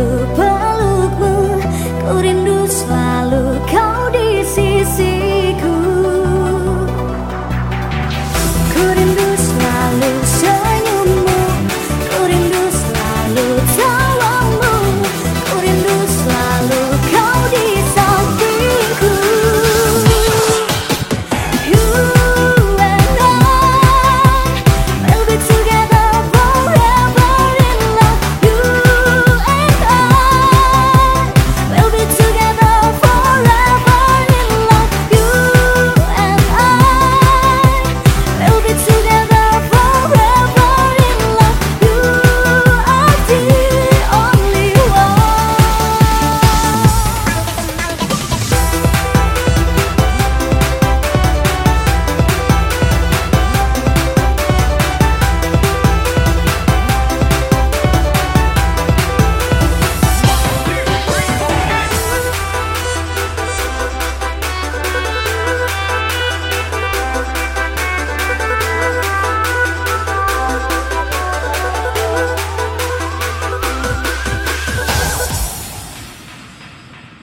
You.